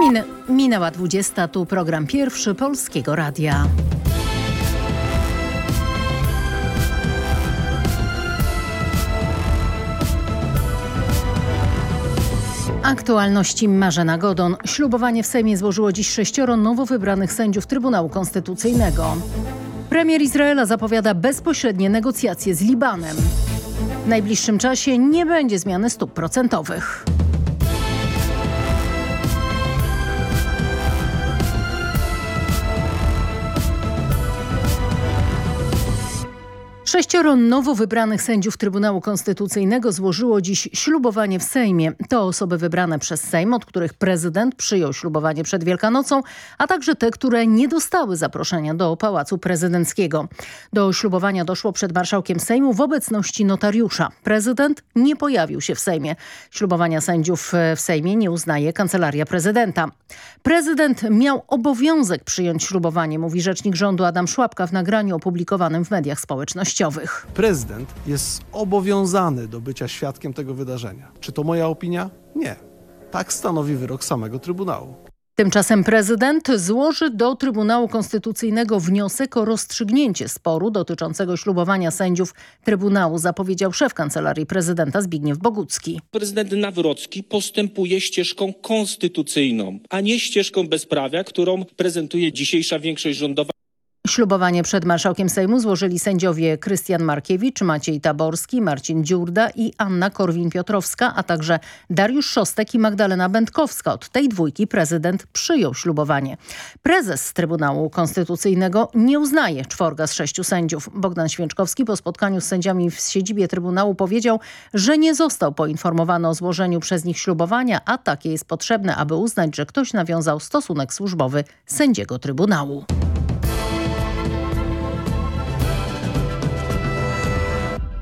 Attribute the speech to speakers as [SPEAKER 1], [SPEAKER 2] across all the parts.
[SPEAKER 1] Min minęła 20, tu program pierwszy Polskiego Radia. Aktualności Marzena Godon. Ślubowanie w Sejmie złożyło dziś sześcioro nowo wybranych sędziów Trybunału Konstytucyjnego. Premier Izraela zapowiada bezpośrednie negocjacje z Libanem. W najbliższym czasie nie będzie zmiany stóp procentowych. Sześcioro nowo wybranych sędziów Trybunału Konstytucyjnego złożyło dziś ślubowanie w Sejmie. To osoby wybrane przez Sejm, od których prezydent przyjął ślubowanie przed Wielkanocą, a także te, które nie dostały zaproszenia do Pałacu Prezydenckiego. Do ślubowania doszło przed marszałkiem Sejmu w obecności notariusza. Prezydent nie pojawił się w Sejmie. Ślubowania sędziów w Sejmie nie uznaje Kancelaria Prezydenta. Prezydent miał obowiązek przyjąć ślubowanie, mówi rzecznik rządu Adam Szłapka w nagraniu opublikowanym w mediach społecznościowych.
[SPEAKER 2] Prezydent jest obowiązany do bycia świadkiem tego wydarzenia. Czy to moja opinia? Nie. Tak stanowi wyrok samego Trybunału.
[SPEAKER 1] Tymczasem prezydent złoży do Trybunału Konstytucyjnego wniosek o rozstrzygnięcie sporu dotyczącego ślubowania sędziów Trybunału, zapowiedział szef Kancelarii Prezydenta Zbigniew Bogucki.
[SPEAKER 3] Prezydent Nawrocki postępuje ścieżką konstytucyjną, a nie ścieżką bezprawia, którą prezentuje dzisiejsza większość rządowa.
[SPEAKER 1] Ślubowanie przed marszałkiem Sejmu złożyli sędziowie Krystian Markiewicz, Maciej Taborski, Marcin Dziurda i Anna Korwin-Piotrowska, a także Dariusz Szostek i Magdalena Będkowska. Od tej dwójki prezydent przyjął ślubowanie. Prezes Trybunału Konstytucyjnego nie uznaje czworga z sześciu sędziów. Bogdan Święczkowski po spotkaniu z sędziami w siedzibie Trybunału powiedział, że nie został poinformowany o złożeniu przez nich ślubowania, a takie jest potrzebne, aby uznać, że ktoś nawiązał stosunek służbowy sędziego Trybunału.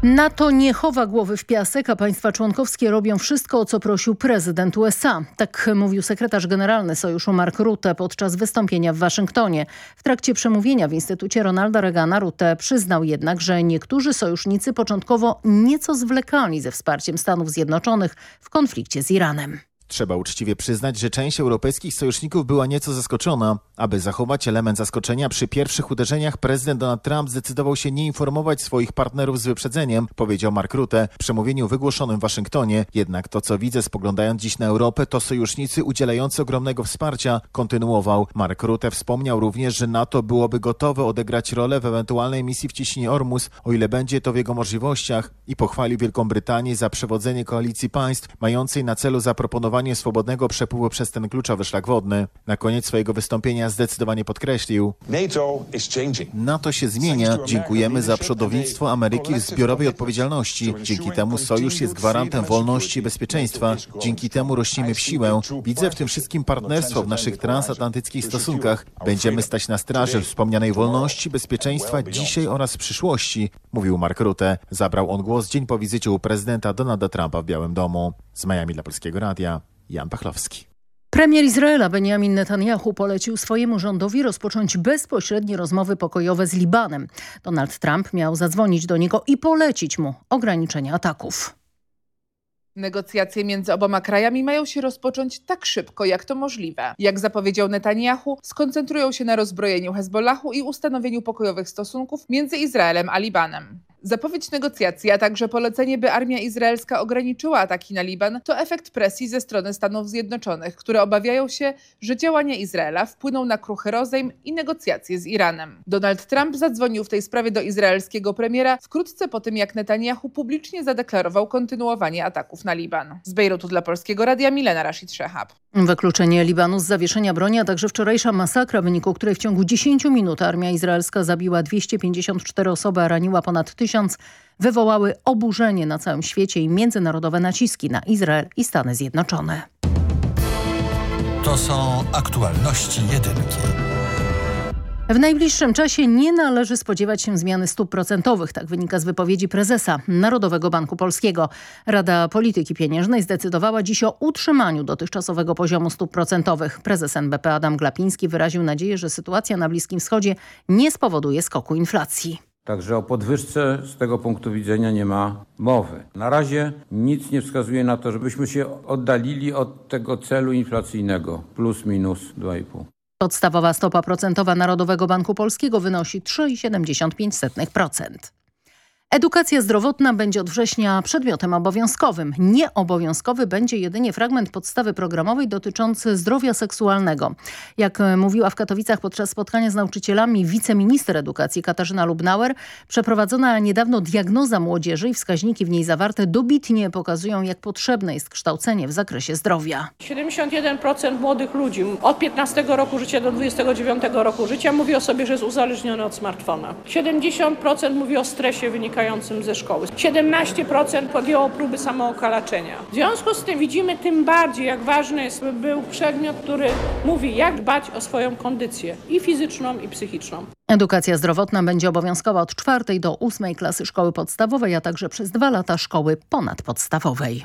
[SPEAKER 1] NATO nie chowa głowy w piasek, a państwa członkowskie robią wszystko, o co prosił prezydent USA. Tak mówił sekretarz generalny sojuszu Mark Rutte podczas wystąpienia w Waszyngtonie. W trakcie przemówienia w Instytucie Ronalda Reagana Rutte przyznał jednak, że niektórzy sojusznicy początkowo nieco zwlekali ze wsparciem Stanów Zjednoczonych w konflikcie z Iranem.
[SPEAKER 4] Trzeba uczciwie przyznać, że część europejskich sojuszników była nieco zaskoczona. Aby zachować element zaskoczenia przy pierwszych uderzeniach, prezydent Donald Trump zdecydował się nie informować swoich partnerów z wyprzedzeniem, powiedział Mark Rutte w przemówieniu wygłoszonym w Waszyngtonie. Jednak to, co widzę spoglądając dziś na Europę, to sojusznicy udzielający ogromnego wsparcia, kontynuował. Mark Rutte wspomniał również, że NATO byłoby gotowe odegrać rolę w ewentualnej misji w ciśnienie Ormus, o ile będzie to w jego możliwościach i pochwalił Wielką Brytanię za przewodzenie koalicji państw mającej na celu zaproponowanie swobodnego przepływu przez ten kluczowy szlak wodny. Na koniec swojego wystąpienia zdecydowanie podkreślił: NATO się zmienia. Dziękujemy za przodownictwo Ameryki w zbiorowej odpowiedzialności. Dzięki temu sojusz jest gwarantem wolności i bezpieczeństwa. Dzięki temu rośniemy w siłę. Widzę w tym wszystkim partnerstwo w naszych transatlantyckich stosunkach. Będziemy stać na straży wspomnianej wolności, bezpieczeństwa dzisiaj oraz w przyszłości, mówił Mark Rutte. Zabrał on głos dzień po wizycie u prezydenta Donalda Trumpa w Białym Domu. Z Miami dla Polskiego Radia. Jan Pachlowski.
[SPEAKER 1] Premier Izraela Benjamin Netanyahu polecił swojemu rządowi rozpocząć bezpośrednie rozmowy pokojowe z Libanem. Donald Trump miał zadzwonić do niego i polecić mu ograniczenie ataków.
[SPEAKER 5] Negocjacje między oboma krajami mają się rozpocząć tak szybko, jak to możliwe. Jak zapowiedział Netanyahu, skoncentrują się na rozbrojeniu Hezbollahu i ustanowieniu pokojowych stosunków między Izraelem a Libanem. Zapowiedź negocjacji, a także polecenie, by armia izraelska ograniczyła ataki na Liban, to efekt presji ze strony Stanów Zjednoczonych, które obawiają się, że działania Izraela wpłyną na kruchy rozejm i negocjacje z Iranem. Donald Trump zadzwonił w tej sprawie do izraelskiego premiera wkrótce po tym, jak Netanyahu publicznie zadeklarował kontynuowanie ataków na Liban. Z Bejrutu dla Polskiego Radia Milena Rashid Shehab.
[SPEAKER 1] Wykluczenie Libanu z zawieszenia broni, a także wczorajsza masakra, w wyniku której w ciągu 10 minut armia izraelska zabiła 254 osoby, a raniła ponad 1000 wywołały oburzenie na całym świecie i międzynarodowe naciski na Izrael i Stany Zjednoczone.
[SPEAKER 6] To są aktualności jedynki.
[SPEAKER 1] W najbliższym czasie nie należy spodziewać się zmiany stóp procentowych, tak wynika z wypowiedzi prezesa Narodowego Banku Polskiego. Rada Polityki Pieniężnej zdecydowała dziś o utrzymaniu dotychczasowego poziomu stóp procentowych. Prezes NBP Adam Glapiński wyraził nadzieję, że sytuacja na Bliskim Wschodzie nie spowoduje skoku inflacji.
[SPEAKER 7] Także o podwyżce z tego punktu widzenia nie ma mowy. Na razie nic nie wskazuje na to, żebyśmy się oddalili od tego celu inflacyjnego plus minus 2,5.
[SPEAKER 1] Podstawowa stopa procentowa Narodowego Banku Polskiego wynosi 3,75%. Edukacja zdrowotna będzie od września przedmiotem obowiązkowym. Nieobowiązkowy będzie jedynie fragment podstawy programowej dotyczący zdrowia seksualnego. Jak mówiła w Katowicach podczas spotkania z nauczycielami wiceminister edukacji Katarzyna Lubnauer, przeprowadzona niedawno diagnoza młodzieży i wskaźniki w niej zawarte dobitnie pokazują, jak potrzebne jest kształcenie w zakresie zdrowia.
[SPEAKER 8] 71% młodych ludzi od 15 roku życia do 29 roku życia mówi o sobie, że jest uzależniony od smartfona. 70% mówi o stresie wynikającym ze szkoły. 17% podjęło próby samookalaczenia. W związku z tym widzimy tym bardziej, jak ważny jest, by był przedmiot, który mówi, jak dbać o swoją kondycję i fizyczną, i psychiczną.
[SPEAKER 1] Edukacja zdrowotna będzie obowiązkowa od czwartej do ósmej klasy szkoły podstawowej, a także przez dwa lata szkoły ponadpodstawowej.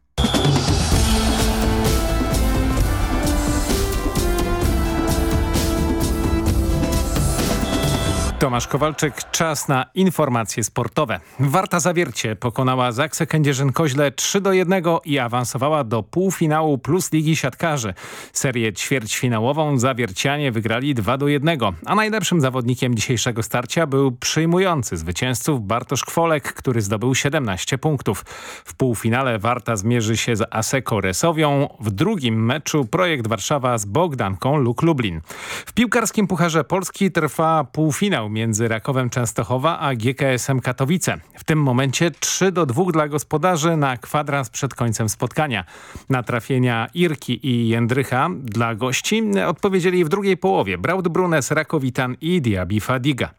[SPEAKER 9] Tomasz Kowalczyk, czas na informacje sportowe. Warta Zawiercie pokonała Zaksę Kędzierzyn-Koźle 3 do 1 i awansowała do półfinału plus Ligi Siatkarzy. Serię ćwierćfinałową Zawiercianie wygrali 2 do 1, a najlepszym zawodnikiem dzisiejszego starcia był przyjmujący zwycięzców Bartosz Kwolek, który zdobył 17 punktów. W półfinale Warta zmierzy się z Aseko Resowią, w drugim meczu Projekt Warszawa z Bogdanką Luk Lublin. W piłkarskim Pucharze Polski trwa półfinał między Rakowem Częstochowa a GKS-em Katowice. W tym momencie 3 do 2 dla gospodarzy na kwadrans przed końcem spotkania. Na trafienia Irki i Jędrycha dla gości odpowiedzieli w drugiej połowie Braud Brunes, Rakowitan i Diaby Fadiga.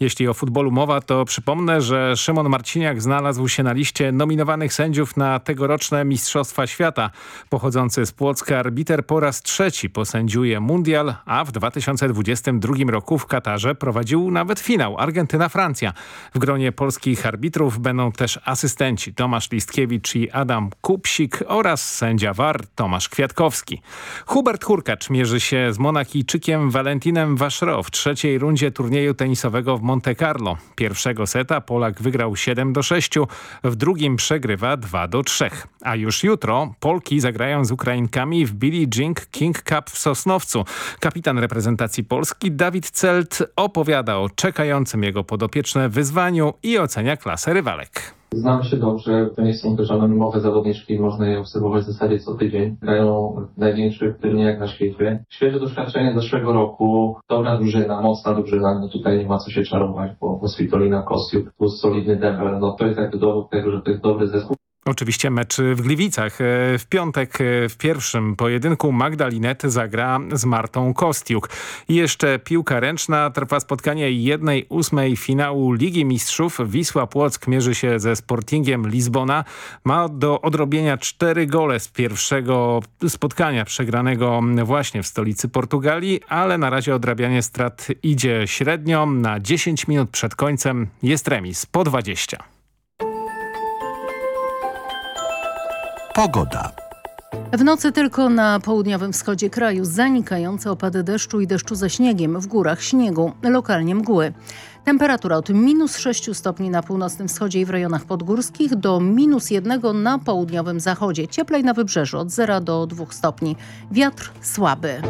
[SPEAKER 9] Jeśli o futbolu mowa, to przypomnę, że Szymon Marciniak znalazł się na liście nominowanych sędziów na tegoroczne Mistrzostwa Świata. Pochodzący z Płocka arbiter po raz trzeci posędziuje mundial, a w 2022 roku w Katarze prowadził nawet finał Argentyna-Francja. W gronie polskich arbitrów będą też asystenci Tomasz Listkiewicz i Adam Kupsik oraz sędzia VAR Tomasz Kwiatkowski. Hubert Hurkacz mierzy się z Monakijczykiem Valentinem Vachereau w trzeciej rundzie turnieju tenisowego w Monte Carlo. Pierwszego seta Polak wygrał 7 do 6, w drugim przegrywa 2 do 3. A już jutro Polki zagrają z Ukrainkami w Billie Jean King Cup w Sosnowcu. Kapitan reprezentacji Polski Dawid Celt opowiada o czekającym jego podopieczne wyzwaniu i ocenia klasę rywalek.
[SPEAKER 10] Znam się dobrze, to nie są też anonimowe zawodniczki, można je obserwować w zasadzie co tydzień. Grają w największych turniejach na świecie. Świeże doświadczenie zeszłego roku, dobra drużyna, mocna drużyna, no tutaj nie ma co się czarować, bo, bo Svitolina Kostiuk plus solidny Devel, no to jest jakby dowód tego, że to jest dobry zespół.
[SPEAKER 9] Oczywiście mecz w Gliwicach. W piątek w pierwszym pojedynku Magdalinet zagra z Martą Kostiuk. Jeszcze piłka ręczna. Trwa spotkanie 1-8 finału Ligi Mistrzów. Wisła Płock mierzy się ze Sportingiem Lizbona. Ma do odrobienia cztery gole z pierwszego spotkania przegranego właśnie w stolicy Portugalii, ale na razie odrabianie strat idzie średnio. Na 10 minut przed końcem jest remis po 20.
[SPEAKER 6] Pogoda.
[SPEAKER 1] W nocy tylko na południowym wschodzie kraju zanikające opady deszczu i deszczu ze śniegiem, w górach śniegu, lokalnie mgły. Temperatura od minus 6 stopni na północnym wschodzie i w rejonach podgórskich do minus 1 na południowym zachodzie. Cieplej na wybrzeżu od 0 do 2 stopni. Wiatr słaby.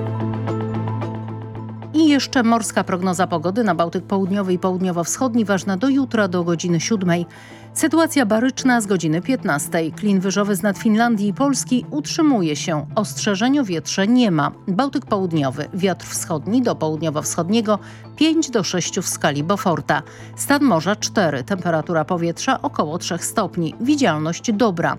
[SPEAKER 1] I jeszcze morska prognoza pogody na Bałtyk Południowy i Południowo-Wschodni ważna do jutra do godziny 7. Sytuacja baryczna z godziny 15. Klin wyżowy z nad Finlandii i Polski utrzymuje się. Ostrzeżeń o wietrze nie ma. Bałtyk Południowy, wiatr wschodni do południowo-wschodniego 5 do 6 w skali Beauforta. Stan morza 4, temperatura powietrza około 3 stopni. Widzialność dobra.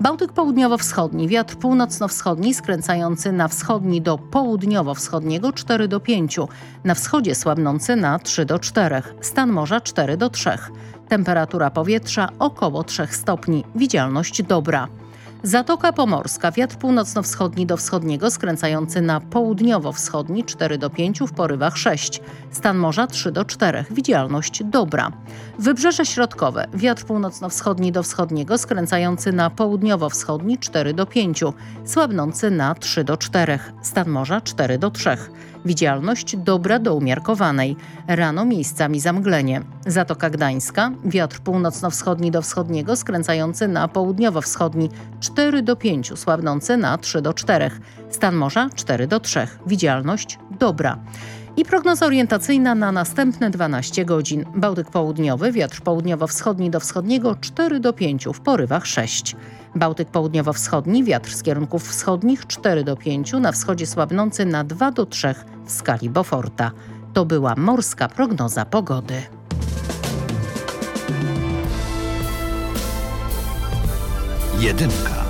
[SPEAKER 1] Bałtyk Południowo-Wschodni, wiatr północno-wschodni skręcający na wschodni do południowo-wschodniego 4 do 5. Na wschodzie słabnący na 3 do 4. Stan morza 4 do 3. Temperatura powietrza około 3 stopni. Widzialność dobra. Zatoka Pomorska, wiatr północno-wschodni do wschodniego, skręcający na południowo-wschodni 4 do 5, w porywach 6. Stan morza 3 do 4, widzialność dobra. Wybrzeże środkowe, wiatr północno-wschodni do wschodniego, skręcający na południowo-wschodni 4 do 5, słabnący na 3 do 4, stan morza 4 do 3. Widzialność dobra do umiarkowanej. Rano miejscami zamglenie. Zatoka Gdańska, wiatr północno-wschodni do wschodniego, skręcający na południowo-wschodni 4 do 5, słabnący na 3 do 4. Stan morza 4 do 3. Widzialność dobra. I prognoza orientacyjna na następne 12 godzin. Bałtyk południowy, wiatr południowo-wschodni do wschodniego 4 do 5, w porywach 6. Bałtyk południowo-wschodni, wiatr z kierunków wschodnich 4 do 5, na wschodzie słabnący na 2 do 3 w skali Beauforta. To była morska prognoza pogody.
[SPEAKER 6] Jedynka.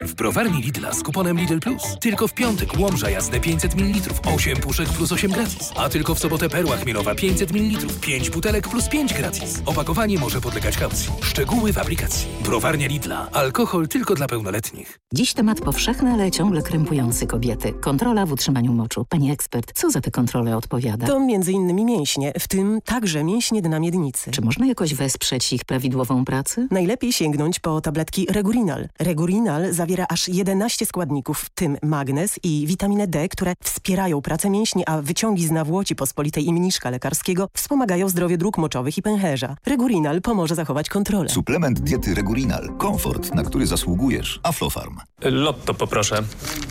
[SPEAKER 11] W browarni Lidla z kuponem Lidl Plus. Tylko w piątek łomża jasne 500 ml, 8 puszek plus 8 gratis. A tylko w sobotę perła chmielowa 500 ml, 5 butelek plus 5 gratis. Opakowanie może podlegać kaucji. Szczegóły w aplikacji. Browarnia Lidla. Alkohol tylko dla pełnoletnich.
[SPEAKER 12] Dziś temat powszechny, ale ciągle krępujący kobiety. Kontrola w utrzymaniu moczu. Pani ekspert, co za te kontrole odpowiada?
[SPEAKER 13] To między innymi mięśnie, w tym także mięśnie dna miednicy.
[SPEAKER 12] Czy można jakoś wesprzeć ich prawidłową pracę?
[SPEAKER 13] Najlepiej sięgnąć po tabletki Regurinal. Regurinal zawiera aż 11 składników, w tym magnez i witaminę D, które wspierają pracę mięśni, a wyciągi z nawłoci pospolitej i mniszka lekarskiego wspomagają zdrowie dróg moczowych i pęcherza. Regurinal pomoże zachować kontrolę.
[SPEAKER 14] Suplement diety Regurinal. Komfort, na który zasługujesz. Aflofarm.
[SPEAKER 15] Lotto poproszę.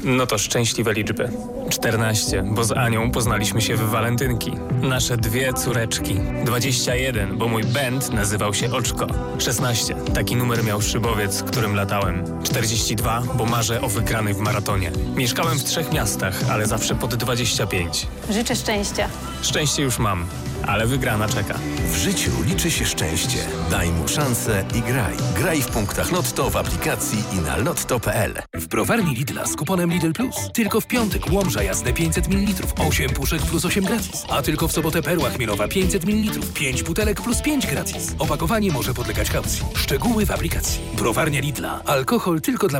[SPEAKER 15] No to szczęśliwe liczby. 14, bo z Anią poznaliśmy się w walentynki. Nasze dwie córeczki. 21, bo mój band nazywał się Oczko. 16, taki numer miał szybowiec, którym latałem. 42, bo marzę o wygranej w maratonie. Mieszkałem w trzech miastach, ale zawsze pod 25.
[SPEAKER 16] Życzę szczęścia.
[SPEAKER 15] Szczęście już mam, ale wygrana czeka.
[SPEAKER 11] W życiu liczy się szczęście. Daj mu szansę i graj. Graj w punktach Lotto w aplikacji i na lotto.pl. W browarni Lidla z kuponem Lidl Plus. Tylko w piątek łomża jasne 500 ml, 8 puszek plus 8 gratis. A tylko w sobotę perła chmielowa 500 ml, 5 butelek plus 5 gratis. Opakowanie może podlegać kaucji. Szczegóły w aplikacji. Browarnia Lidla. Alkohol tylko dla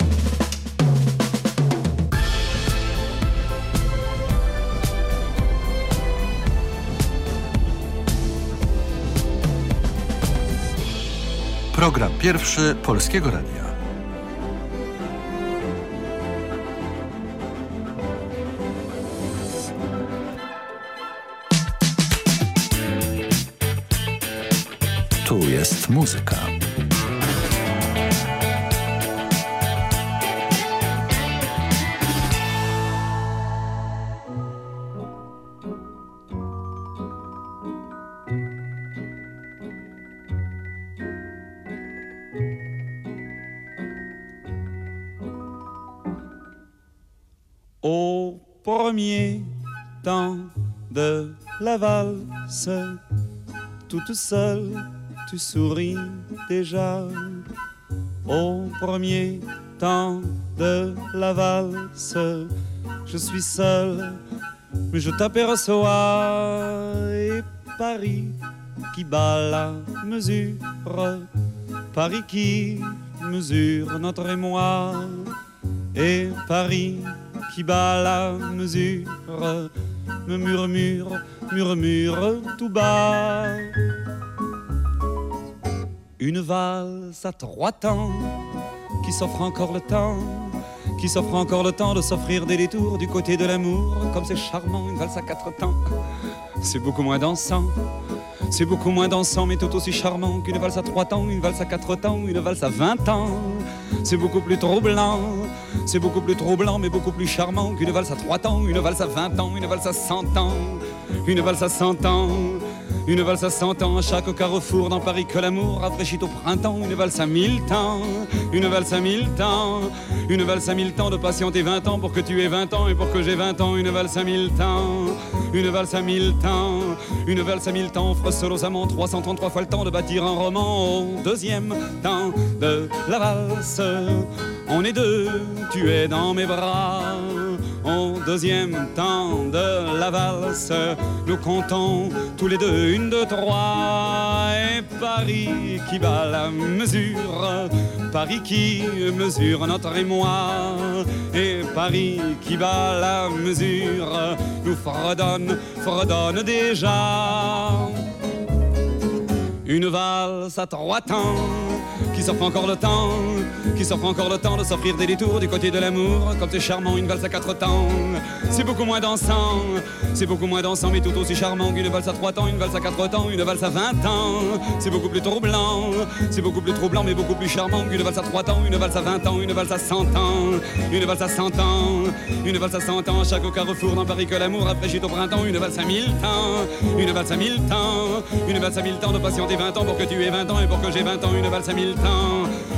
[SPEAKER 6] Program pierwszy Polskiego Radia. Tu jest muzyka.
[SPEAKER 17] Toute seule, tu souris déjà. Au premier temps de la valse. Je suis seul, mais je t'aperçois. Et Paris qui bat la mesure, Paris qui mesure notre émoi. Et Paris qui bat la mesure me murmure, murmure tout bas. Une valse à trois temps qui s'offre encore le temps, qui s'offre encore le temps de s'offrir des détours du côté de l'amour, comme c'est charmant, une valse à quatre temps. C'est beaucoup moins dansant, c'est beaucoup moins dansant, mais tout aussi charmant qu'une valse à trois temps, une valse à quatre temps, une valse à vingt ans. C'est beaucoup plus troublant, c'est beaucoup plus troublant, mais beaucoup plus charmant qu'une valse à trois temps, une valse à vingt ans, une valse à cent ans, une valse à cent ans. Une valse à cent ans chaque carrefour dans Paris que l'amour rafraîchit au printemps. Une valse à mille temps, une valse à mille temps, une valse à mille temps de patienter vingt ans pour que tu aies vingt ans et pour que j'ai vingt ans. Une valse à mille temps, une valse à mille temps, une valse à mille temps amants 333 fois le temps de bâtir un roman. Au deuxième temps de la valse, on est deux, tu es dans mes bras. Au deuxième temps de la valse, nous comptons tous les deux une, deux, trois. Et Paris qui bat la mesure, Paris qui mesure notre émoi. Et Paris qui bat la mesure, nous fredonne, fredonne déjà. Une valse à trois temps qui s'offre encore le temps, qui s'offre encore le temps de s'offrir des détours du côté de l'amour, comme c'est charmant une valse à quatre temps. C'est beaucoup moins dansant, c'est beaucoup moins dansant, mais tout aussi charmant qu'une valse à trois temps, une valse à quatre temps, une valse à vingt ans. C'est beaucoup plus troublant, c'est beaucoup plus troublant, mais beaucoup plus charmant qu'une valse à trois temps, une valse à vingt ans, une valse à cent ans, une valse à cent ans, une valse à cent ans. Chaque carrefour dans Paris que l'amour a fraîchi au printemps, une valse à mille temps, une valse à mille temps, une valse à mille temps de patienter vingt ans pour que tu aies vingt ans et pour que j'ai vingt ans, une valse à mille temps,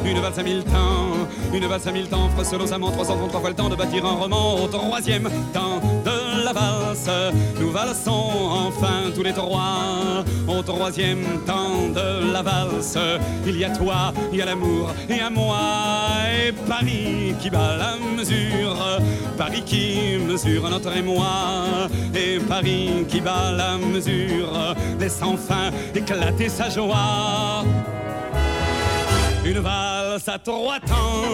[SPEAKER 17] une valse à mille temps, une valse à mille temps, amants 333 fois le temps de bâtir un roman au troisième temps de la valse. Nous valsons enfin tous les trois au troisième temps de la valse. Il y a toi, il y a l'amour et à moi et Paris qui bat la mesure, Paris qui mesure notre émoi et Paris qui bat la mesure, laisse enfin éclater sa joie. une vague valse à trois temps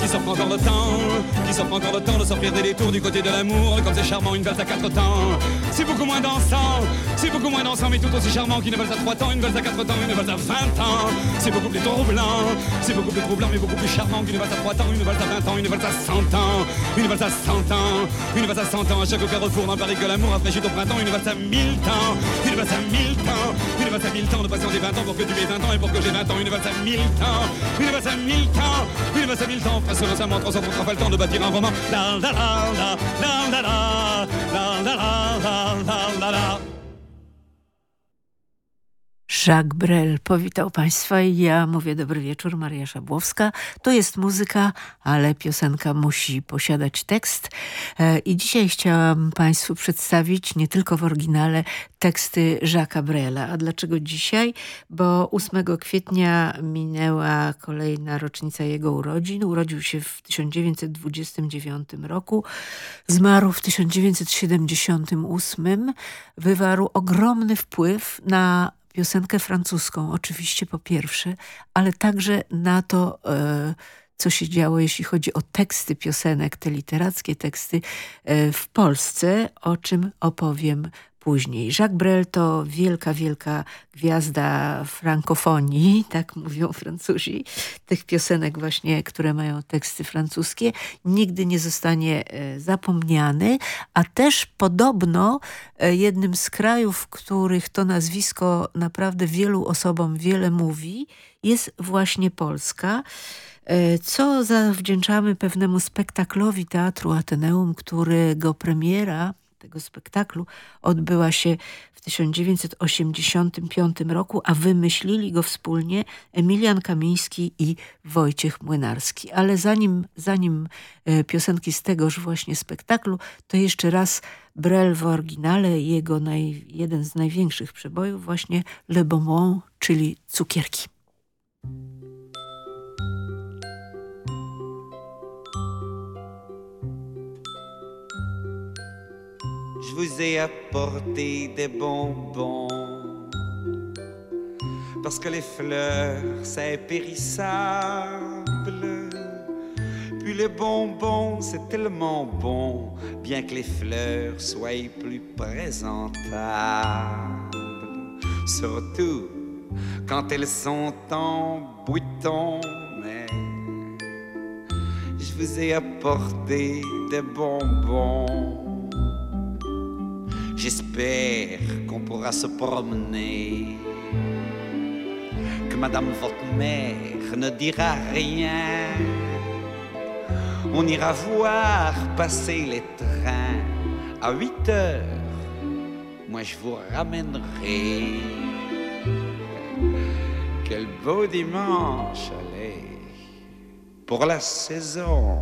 [SPEAKER 17] qui s'offre encore le temps, qui s'offre encore le temps de s'offrir des détours du côté de l'amour. Comme c'est charmant, une valse à quatre temps. C'est beaucoup moins dansant, c'est beaucoup moins dansant, mais tout aussi charmant qu'une valse à trois temps, une valse à quatre temps, une valse à vingt ans. C'est beaucoup plus troublant, c'est beaucoup plus troublant, mais beaucoup plus charmant qu'une valse à trois temps, une valse à vingt ans, une valse à cent ans, une valse à cent ans, une valse à cent ans. À chaque carrefour dans Paris que l'amour a fraîchi au printemps, une valse à mille temps, une valse à mille temps, une valse à mille temps de patienter vingt ans pour que tu aies vingt ans et pour que j'ai vingt ans, une valse à mille temps, une valse à mille temps, valse à mille temps. Face aux amants, 333 fois le temps de bâtir un roman. La la la la la la la la la la la la
[SPEAKER 16] Jacques Brel powitał Państwa i ja mówię dobry wieczór, Maria Szabłowska. To jest muzyka, ale piosenka musi posiadać tekst. E, I dzisiaj chciałam Państwu przedstawić nie tylko w oryginale teksty Jacques'a Brela. A dlaczego dzisiaj? Bo 8 kwietnia minęła kolejna rocznica jego urodzin. Urodził się w 1929 roku. Zmarł w 1978. Wywarł ogromny wpływ na piosenkę francuską, oczywiście po pierwsze, ale także na to, e, co się działo, jeśli chodzi o teksty piosenek, te literackie teksty e, w Polsce, o czym opowiem później. Jacques Brel to wielka, wielka gwiazda frankofonii, tak mówią Francuzi, tych piosenek właśnie, które mają teksty francuskie. Nigdy nie zostanie e, zapomniany, a też podobno e, jednym z krajów, w których to nazwisko naprawdę wielu osobom wiele mówi, jest właśnie Polska e, co zawdzięczamy pewnemu spektaklowi Teatru Ateneum, którego premiera tego spektaklu odbyła się w 1985 roku, a wymyślili go wspólnie Emilian Kamiński i Wojciech Młynarski. Ale zanim, zanim e, piosenki z tegoż właśnie spektaklu, to jeszcze raz Brel w oryginale, jego naj, jeden z największych przebojów, właśnie Le Bonbon, czyli cukierki.
[SPEAKER 18] Je vous ai apporté des bonbons. Parce que les fleurs, c'est périssable. Puis les bonbons, c'est tellement bon, bien que les fleurs soient plus présentables. Surtout quand elles sont en bouton. Mais je vous ai apporté des bonbons. J'espère qu'on pourra se promener, que Madame votre mère ne dira rien. On ira voir passer les trains à 8 heures. Moi je vous ramènerai. Quel beau dimanche, allez, pour la saison.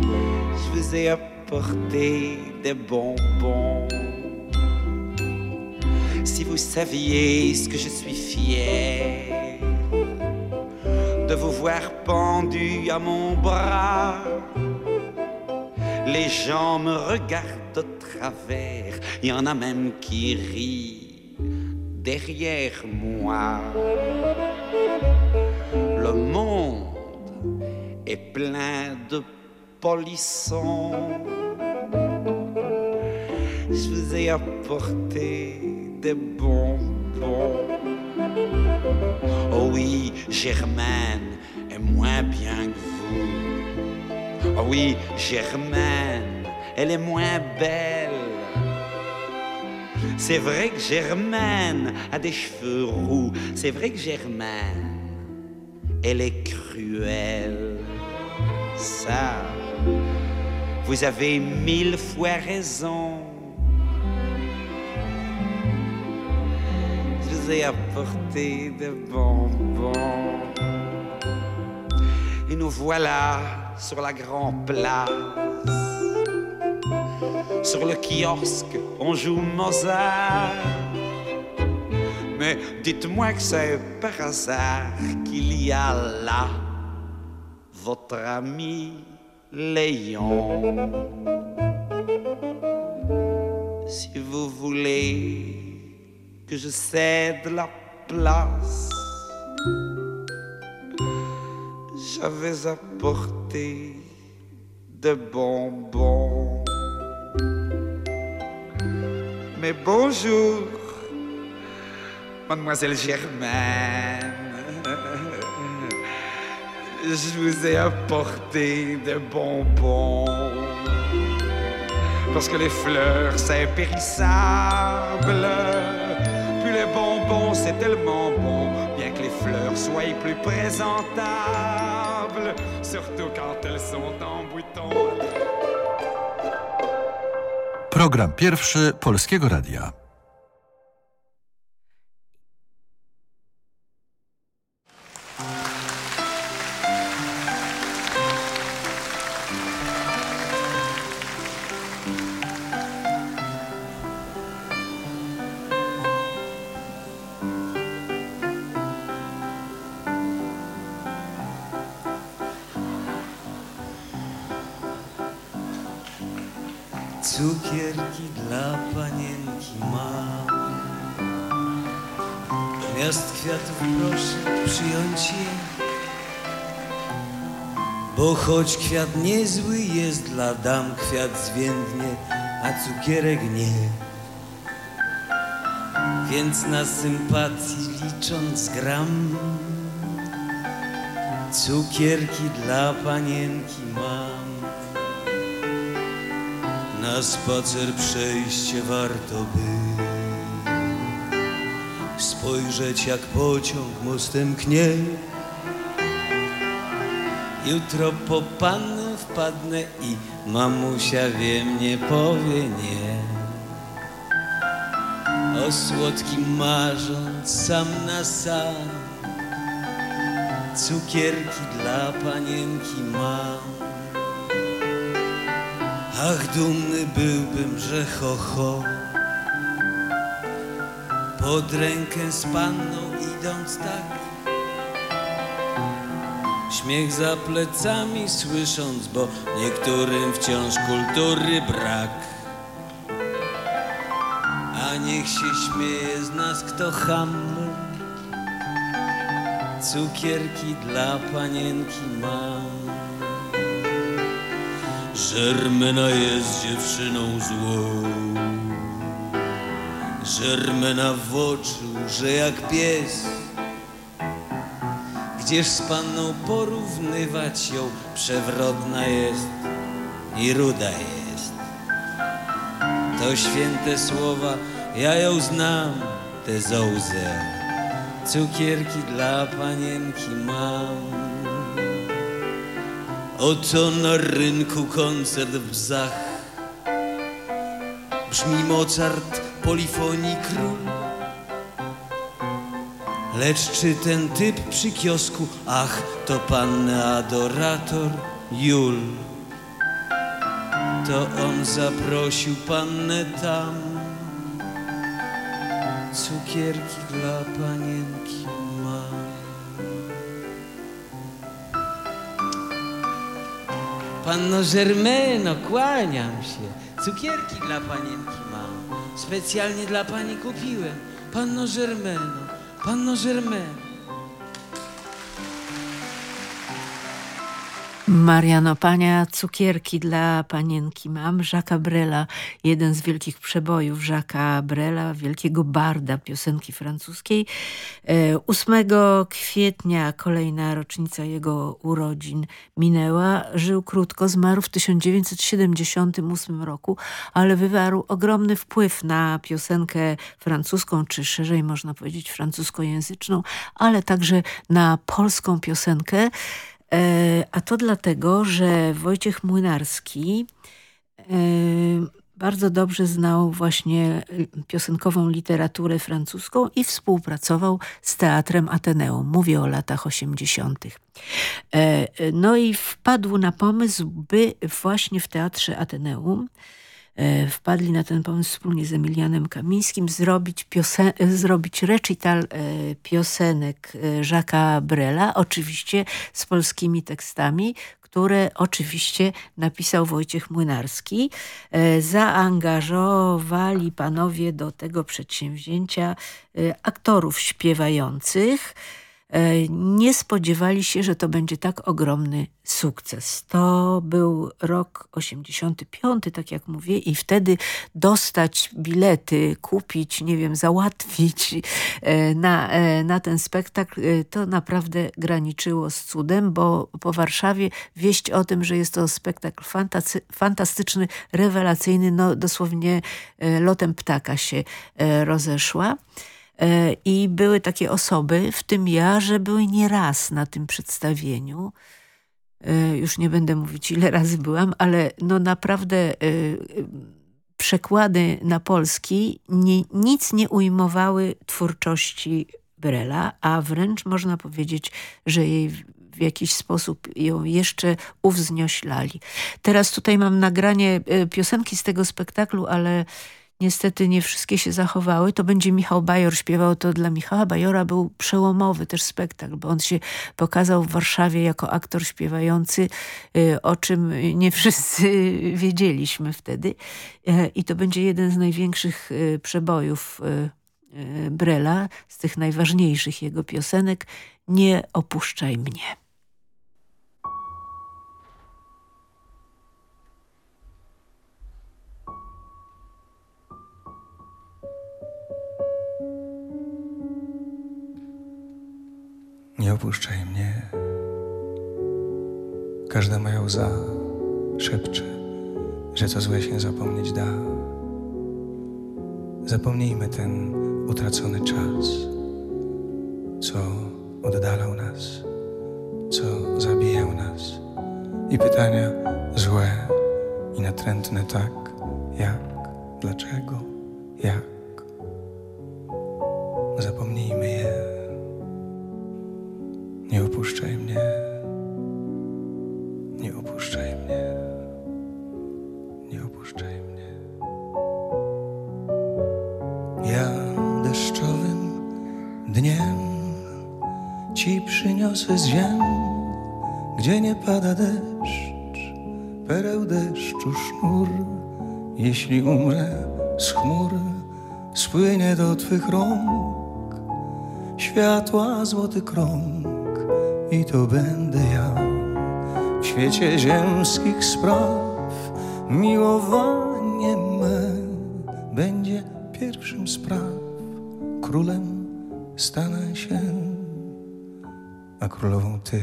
[SPEAKER 18] Je vous ai des bonbons. Si vous saviez ce que je suis fier de vous voir pendu à mon bras, les gens me regardent de travers, il y en a même qui rient derrière moi. Le monde est plein de polissons. Je vous ai apporté des bonbons. Oh oui, Germaine est moins bien que vous. Oh oui, Germaine, elle est moins belle. C'est vrai que Germaine a des cheveux roux. C'est vrai que Germaine, elle est cruelle. Ça, vous avez mille fois raison. Je vous ai apporté de bonbons. Et nous voilà sur la grande place. Sur le kiosque, on joue Mozart. Mais dites-moi que c'est par hasard qu'il y a là votre ami Léon. Si vous voulez que je cède la place, j'avais apporté de bonbons. Mais bonjour, mademoiselle Germaine. Je vous ai apporté de bonbons. Parce que les fleurs, c'est périssable. Puis les bonbons, c'est tellement bon. Bien que les fleurs soient plus présentables. Surtout quand elles sont en bouton.
[SPEAKER 6] Program pierwszy Polskiego Radia.
[SPEAKER 19] Kwiat niezły jest dla dam Kwiat zwiędnie, a cukierek nie. Więc na sympatii licząc gram Cukierki dla panienki mam. Na spacer przejście warto by Spojrzeć jak pociąg mostem knie Jutro po pannę wpadnę i mamusia wie mnie powie nie. O słodkim marząc sam na sam Cukierki dla panienki mam. Ach, dumny byłbym, że ho, ho. Pod rękę z panną idąc tak Śmiech za plecami słysząc, bo niektórym wciąż kultury brak. A niech się śmieje z nas kto ham. Cukierki dla panienki mam. Żermena jest dziewczyną złą. Żermena w oczu, że jak pies. Gdzież z panną porównywać ją przewrotna jest i ruda jest. To święte słowa, ja ją znam, tę zołzę. Cukierki dla panienki mam. Oto na rynku koncert w Zach. Brzmi Mozart, polifonii król. Lecz czy ten typ przy kiosku, ach, to pan adorator Jul. To on zaprosił pannę tam. Cukierki dla panienki mam. Panno Germeno, kłaniam się. Cukierki dla panienki mam. Specjalnie dla pani kupiłem. Panno Germeno, panno Germeno.
[SPEAKER 16] Mariano Pania, cukierki dla panienki mam. Jacques Brela, jeden z wielkich przebojów Jacques Brela, wielkiego barda piosenki francuskiej. 8 kwietnia kolejna rocznica jego urodzin minęła. Żył krótko, zmarł w 1978 roku, ale wywarł ogromny wpływ na piosenkę francuską, czy szerzej można powiedzieć francuskojęzyczną, ale także na polską piosenkę. A to dlatego, że Wojciech Młynarski bardzo dobrze znał właśnie piosenkową literaturę francuską i współpracował z Teatrem Ateneum. Mówię o latach 80. No i wpadł na pomysł, by właśnie w Teatrze Ateneum wpadli na ten pomysł wspólnie z Emilianem Kamińskim zrobić, zrobić recital piosenek Jacques'a Brela, oczywiście z polskimi tekstami, które oczywiście napisał Wojciech Młynarski. Zaangażowali panowie do tego przedsięwzięcia aktorów śpiewających. Nie spodziewali się, że to będzie tak ogromny sukces. To był rok 85, tak jak mówię, i wtedy dostać bilety, kupić, nie wiem, załatwić na, na ten spektakl, to naprawdę graniczyło z cudem, bo po Warszawie wieść o tym, że jest to spektakl fantastyczny, rewelacyjny, no dosłownie lotem ptaka się rozeszła. I były takie osoby, w tym ja, że były nieraz na tym przedstawieniu. Już nie będę mówić, ile razy byłam, ale no naprawdę przekłady na polski nie, nic nie ujmowały twórczości Brela, a wręcz można powiedzieć, że jej w jakiś sposób ją jeszcze uwznioślali. Teraz tutaj mam nagranie piosenki z tego spektaklu, ale Niestety nie wszystkie się zachowały. To będzie Michał Bajor śpiewał. To dla Michała Bajora był przełomowy też spektakl, bo on się pokazał w Warszawie jako aktor śpiewający, o czym nie wszyscy wiedzieliśmy wtedy. I to będzie jeden z największych przebojów Brela, z tych najważniejszych jego piosenek. Nie opuszczaj mnie.
[SPEAKER 20] Nie opuszczaj mnie. Każda moja łza szepcze, że co złe się zapomnieć da. Zapomnijmy ten utracony czas, co oddalał nas, co zabijał nas. I pytania złe i natrętne tak, jak, dlaczego, jak. Zapomnijmy je. Nie opuszczaj mnie. Nie opuszczaj mnie. Nie opuszczaj mnie. Ja deszczowym dniem ci przyniosę z ziem gdzie nie pada deszcz, pereł deszczu sznur. Jeśli umrę z chmur, spłynie do Twych rąk światła złoty krąg i to będę ja w świecie ziemskich spraw. Miłowanie me będzie pierwszym spraw, królem stanę się, a królową Ty.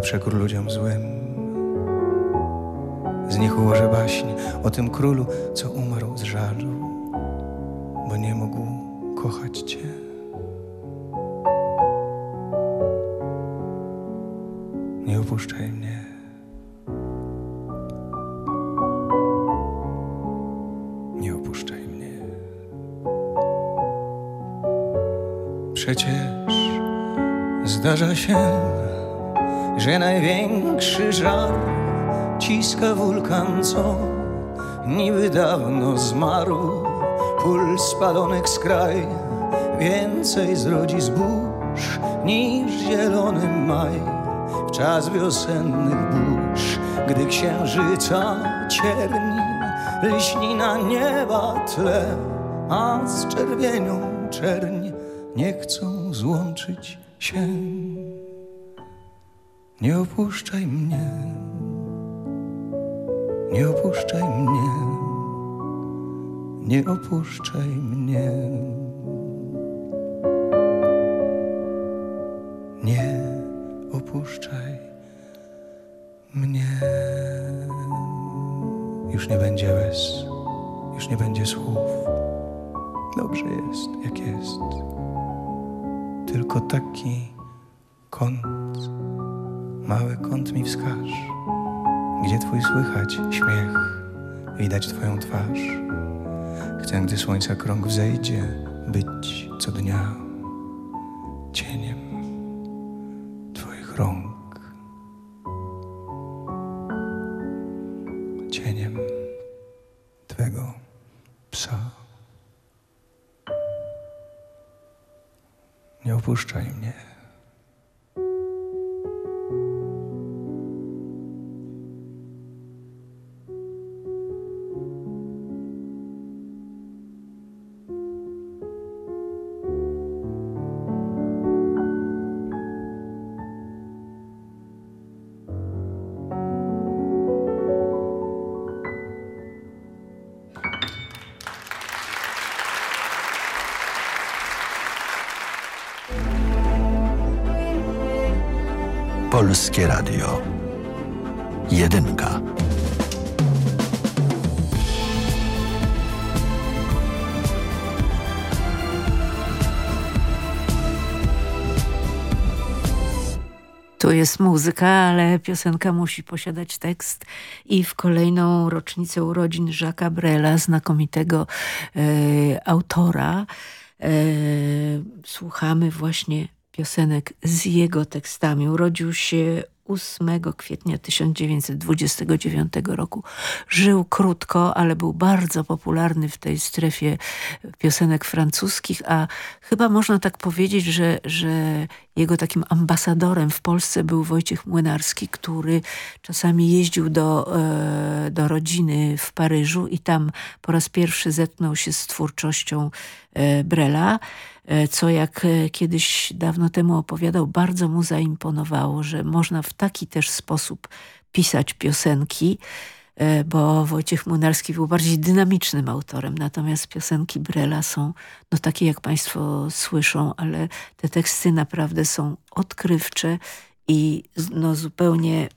[SPEAKER 20] Na przekór ludziom złym. Z nich ułożę baśń o tym królu, co umarł z żalu, bo nie mógł kochać cię. Nie opuszczaj mnie. Nie opuszczaj mnie. Przecież zdarza się, że największy żar ciska wulkan, co niby dawno zmarł. Pól spalonych skraj więcej zrodzi zbóż niż zielony maj w czas wiosennych burz, gdy księżyca cierni lśni na nieba tle, a z czerwienią czerń nie chcą złączyć się. Nie opuszczaj mnie, nie opuszczaj mnie, nie opuszczaj mnie. Nie opuszczaj mnie. Już nie będzie łez, już nie będzie słów. Dobrze jest, jak jest. Tylko taki kąt, mały kąt mi wskaż, gdzie twój słychać śmiech, widać twoją twarz. Chcę, gdy słońca krąg wzejdzie, być co dnia cieniem
[SPEAKER 6] Polskie Radio. Jedynka.
[SPEAKER 16] Tu jest muzyka, ale piosenka musi posiadać tekst i w kolejną rocznicę urodzin Jacques'a Brela, znakomitego e, autora, e, słuchamy właśnie piosenek z jego tekstami. Urodził się 8 kwietnia 1929 roku. Żył krótko, ale był bardzo popularny w tej strefie piosenek francuskich, a chyba można tak powiedzieć, że, że jego takim ambasadorem w Polsce był Wojciech Młynarski, który czasami jeździł do, e, do rodziny w Paryżu i tam po raz pierwszy zetknął się z twórczością e, Brela co jak kiedyś dawno temu opowiadał, bardzo mu zaimponowało, że można w taki też sposób pisać piosenki, bo Wojciech Młynarski był bardziej dynamicznym autorem, natomiast piosenki Brela są no takie jak Państwo słyszą, ale te teksty naprawdę są odkrywcze i no zupełnie,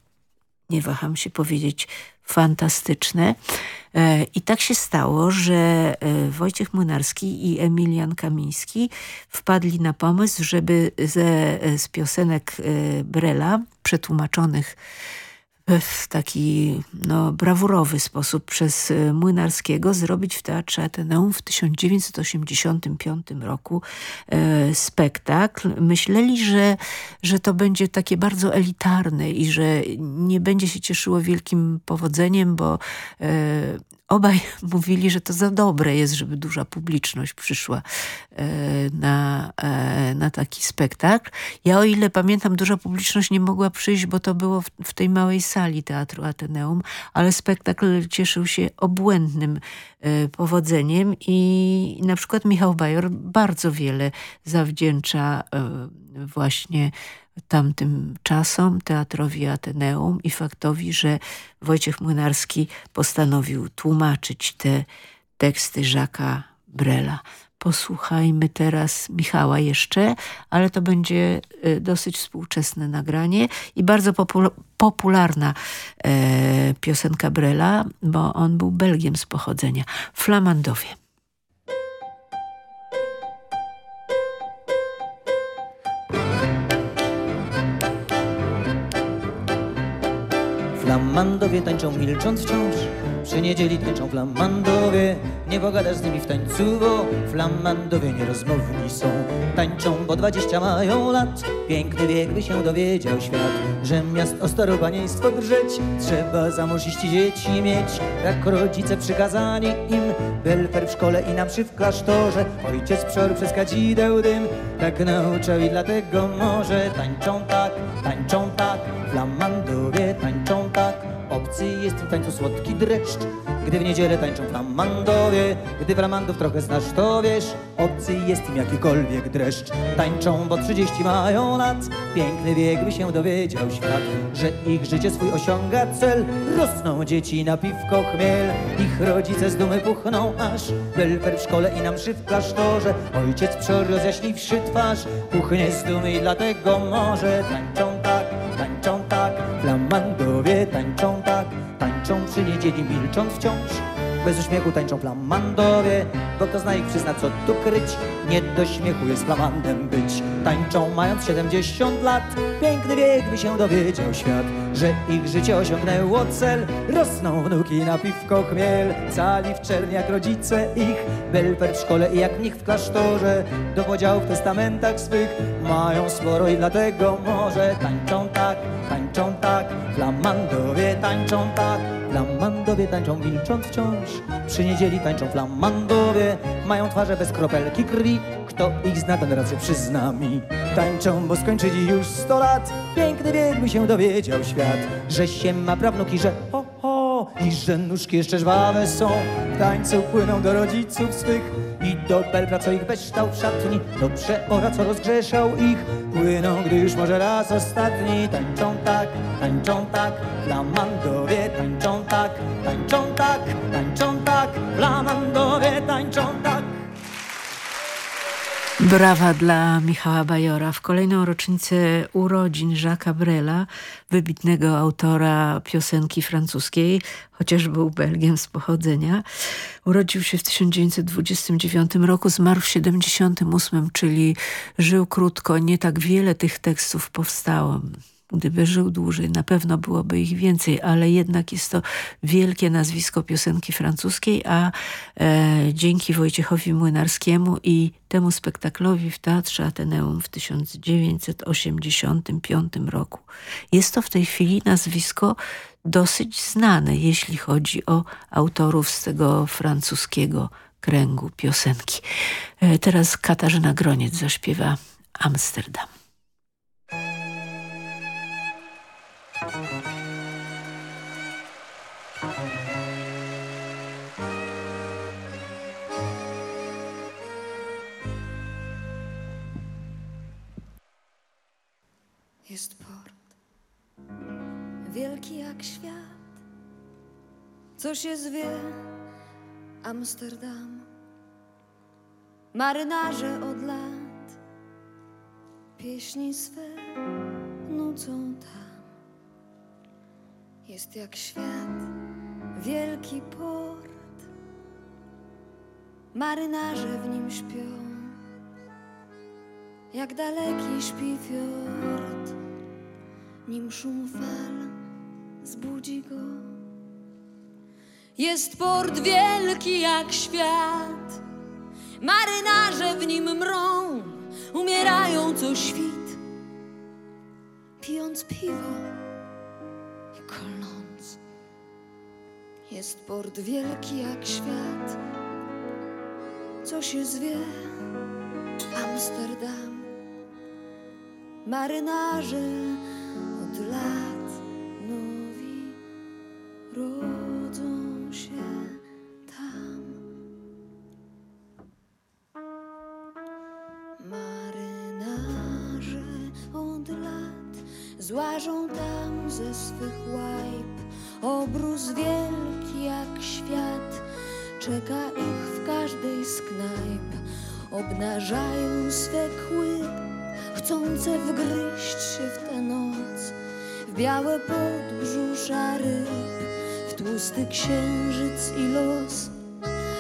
[SPEAKER 16] nie waham się powiedzieć, fantastyczne. I tak się stało, że Wojciech Młynarski i Emilian Kamiński wpadli na pomysł, żeby ze, z piosenek Brela, przetłumaczonych w taki no, brawurowy sposób przez e, Młynarskiego zrobić w Teatrze Ateneum w 1985 roku e, spektakl. Myśleli, że, że to będzie takie bardzo elitarne i że nie będzie się cieszyło wielkim powodzeniem, bo e, obaj mówili, że to za dobre jest, żeby duża publiczność przyszła e, na, e, na taki spektakl. Ja o ile pamiętam, duża publiczność nie mogła przyjść, bo to było w, w tej małej sali Teatru Ateneum, ale spektakl cieszył się obłędnym e, powodzeniem i na przykład Michał Bajor bardzo wiele zawdzięcza właśnie tamtym czasom, Teatrowi Ateneum i faktowi, że Wojciech Młynarski postanowił tłumaczyć te teksty Żaka Brela. Posłuchajmy teraz Michała jeszcze, ale to będzie e, dosyć współczesne nagranie i bardzo popularna e, piosenka Brela, bo on był Belgiem z pochodzenia. Flamandowie.
[SPEAKER 21] Flamandowie tańczą milcząc wciąż. Przy niedzieli tańczą flamandowie Nie pogadasz z nimi w tańcu, bo Flamandowie nierozmowni są Tańczą, bo dwadzieścia mają lat. Piękny wiek by się dowiedział świat Że miast o staropanieństwo drżeć Trzeba za mąż dzieci mieć Jak rodzice przykazani im. Belfer w szkole i na mszy w klasztorze Ojciec przor przez kadzideł dym. Tak nauczał i dlatego może Tańczą tak, tańczą tak Flamandowie jest w tańcu słodki dreszcz. Gdy w niedzielę tańczą flamandowie Gdy flamandów trochę znasz to wiesz Obcy jest im jakikolwiek dreszcz. Tańczą, bo trzydzieści mają lat. Piękny wiek by się dowiedział świat Że ich życie swój osiąga cel. Rosną dzieci na piwko chmiel Ich rodzice z dumy puchną aż. Belfer w szkole i na mszy w klasztorze Ojciec przor rozjaśniwszy twarz. Puchnie z dumy i dlatego może. Tańczą tak, tańczą tak Flamandowie tańczą tańczą przy niedzieli milcząc wciąż bez uśmiechu tańczą flamandowie Bo kto zna ich przyzna co tu kryć. Nie do śmiechu jest flamandem być. Tańczą mając 70 lat. Piękny wiek by się dowiedział świat Że ich życie osiągnęło cel. Rosną wnuki na piwko chmiel Cali w czerni jak rodzice ich. Belfer w szkole i jak nich w klasztorze Do podziału w testamentach swych. Mają sporo i dlatego może Tańczą tak, tańczą tak. Flamandowie tańczą tak Flamandowie tańczą milcząc wciąż Przy niedzieli tańczą flamandowie Mają twarze bez kropelki krwi. Kto ich zna, ten rację przyzna mi Tańczą, bo skończyli już sto lat. Piękny wiek by się dowiedział świat Że się ma prawnuki, że ho, ho I że nóżki jeszcze żwawe są. W tańcu płyną do rodziców swych I do belpra, co ich beształ w szatni. Do przeora, co rozgrzeszał ich Płyną, gdy już może raz ostatni. Tańczą tak, tańczą tak Flamandowie tańczą tak, tańczą tak, tańczą tak Flamandowie tańczą tak
[SPEAKER 16] Brawa dla Michała Bajora. W kolejną rocznicę urodzin Jacques'a Brela, wybitnego autora piosenki francuskiej, chociaż był Belgiem z pochodzenia. Urodził się w 1929 roku, zmarł w 1978, czyli żył krótko. Nie tak wiele tych tekstów powstało. Gdyby żył dłużej, na pewno byłoby ich więcej, ale jednak jest to wielkie nazwisko piosenki francuskiej, a e, dzięki Wojciechowi Młynarskiemu i temu spektaklowi w Teatrze Ateneum w 1985 roku. Jest to w tej chwili nazwisko dosyć znane, jeśli chodzi o autorów z tego francuskiego kręgu piosenki. E, teraz Katarzyna Groniec zaśpiewa Amsterdam.
[SPEAKER 22] Jest port, wielki jak świat, co się zwie Amsterdam. Marynarze od lat pieśni swe nucą. Jest jak świat, wielki port, marynarze w nim śpią, jak daleki śpi fiord. Nim szum fal zbudzi go. Jest port wielki jak świat, marynarze w nim mrą, umierają co świt, pijąc piwo Jest port wielki jak świat, co się zwie Amsterdam. Marynarze od lat nowi rodzą się tam. Marynarze od lat złażą tam ze swych łajb obrus wielki jak świat. Czeka ich w każdej z knajp obnażają swe kły chcące wgryźć się w tę noc. W białe podbrzusza ryb w tłusty księżyc i los.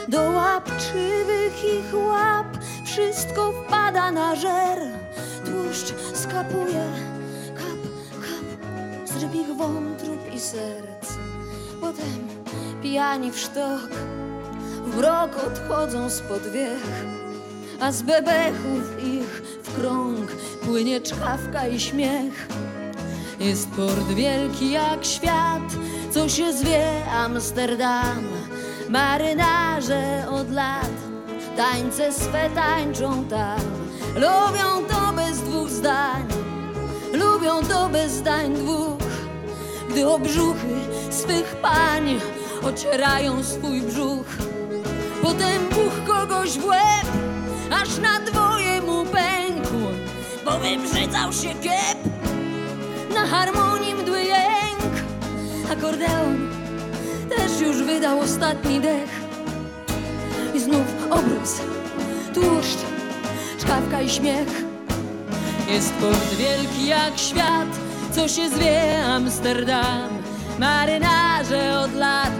[SPEAKER 22] Do łapczywych ich łap wszystko wpada na żer. Tłuszcz skapuje kap, kap z rybich wątrób i serc. Potem pijani w sztok w mrok odchodzą spod wiech a z bebechów ich w krąg płynie czkawka i śmiech jest port wielki jak świat, co się zwie Amsterdam. Marynarze od lat tańce swe tańczą tam. Lubią to bez dwóch zdań, lubią to bez zdań dwóch. Gdy obrzuchy swych pań ocierają swój brzuch. Potem buch kogoś w łeb, aż na dwoje mu pękł, bo wybrzydzał się kiep na harmonii mdły jęk. Akordeon też już wydał ostatni dech. I znów obrus, tłuszcz, czkawka i śmiech. Jest port wielki jak świat, co się zwie Amsterdam. Marynarze od lat